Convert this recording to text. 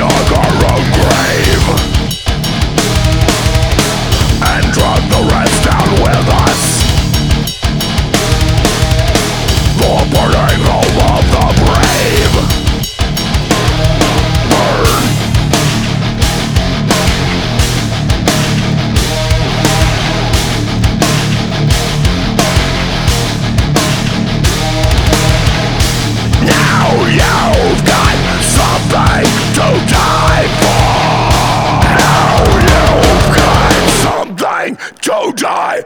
Dog die.